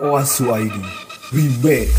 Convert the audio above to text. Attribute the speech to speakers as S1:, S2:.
S1: Oasu ID Remix